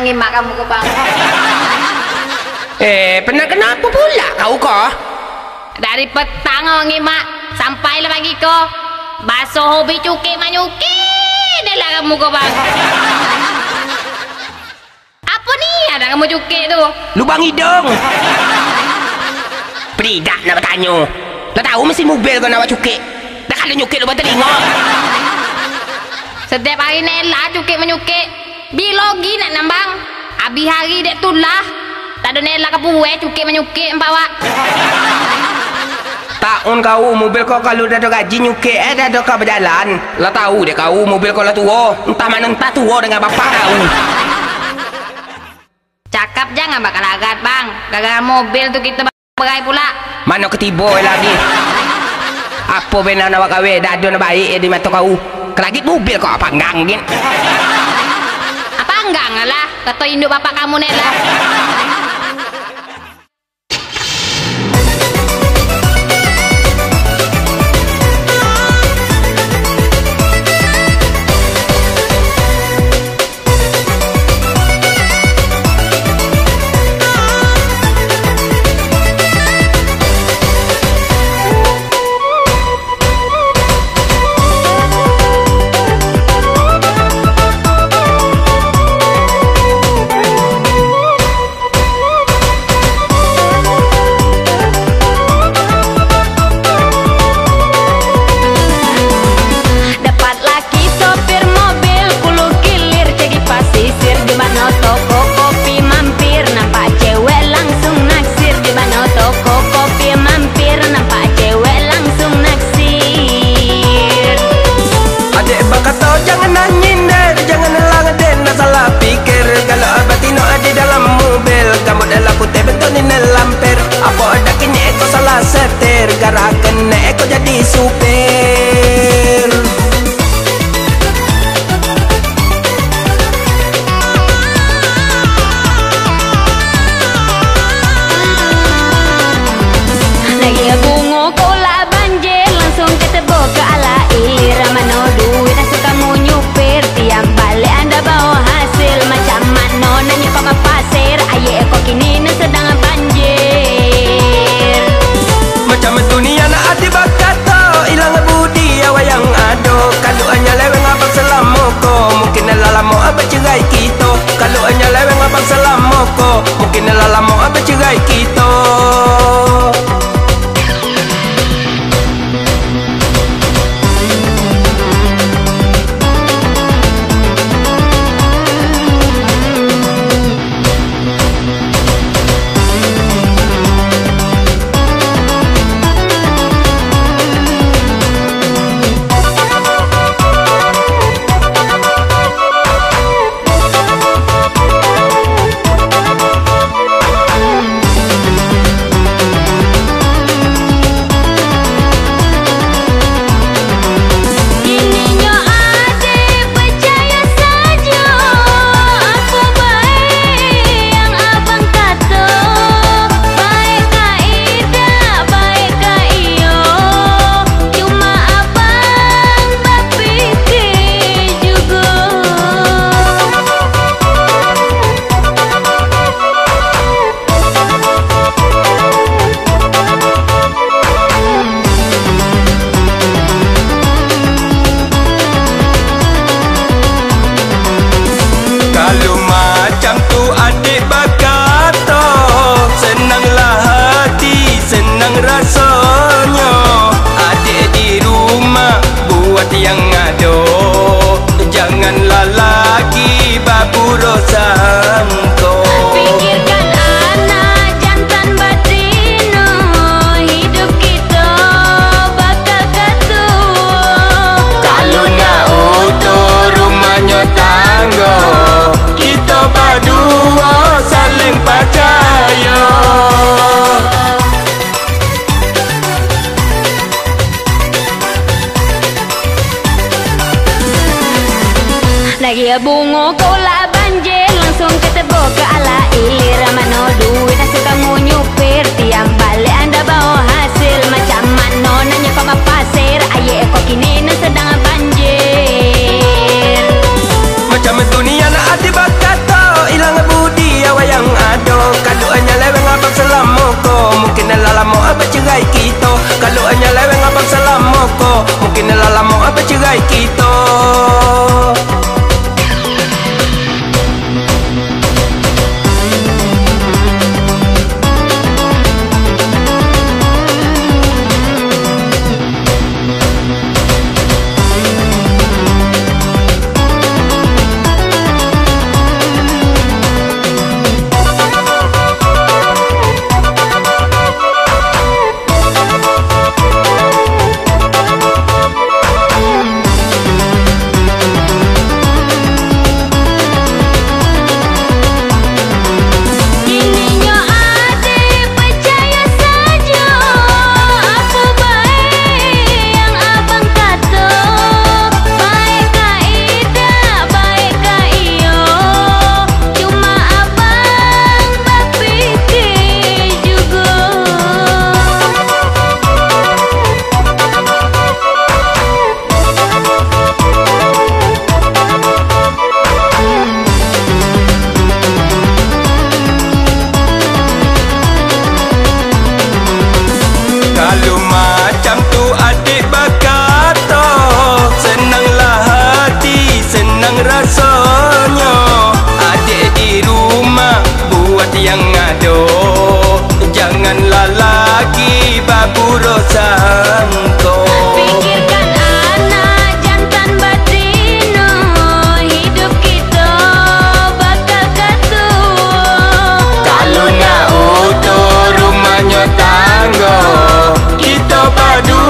wong ngimak kamu ke bang. Eh, pernah kenapa pula kau kau? Dari petang wong ngimak sampai le pagi ko. Basuh hobi cukik manyuki. Dah kamu ke bang. Apa ni ada kamu cukik tu? Lubang hidung. Peridak nak bertanya. Dah tahu mesti mobil kau nak buat cukik. Dah kalau nyukik lubang telinga. Setiap hari Nela cukik menyukik. Biologi nak nambang. Habis hari dek tulah. Tak ada Nela ke buwe cukik menyukik bawa. Tahun kau mobil kau kalau dah ada gaji nyukik eh dah ada kau berjalan. Lah tahu dia kau mobil kau lah tua. Entah mana entah tua dengan bapak kau. Cakap jangan bakal agat bang. Gara-gara mobil tu kita berai pula. Mana ketiba lagi. Apa benda nak buat kahwin dah ada nak baik eh, di mata kau. Kelagit mobil kau apa enggak mungkin. Apa enggak lah. Kata induk bapak kamu Nela. Dapat do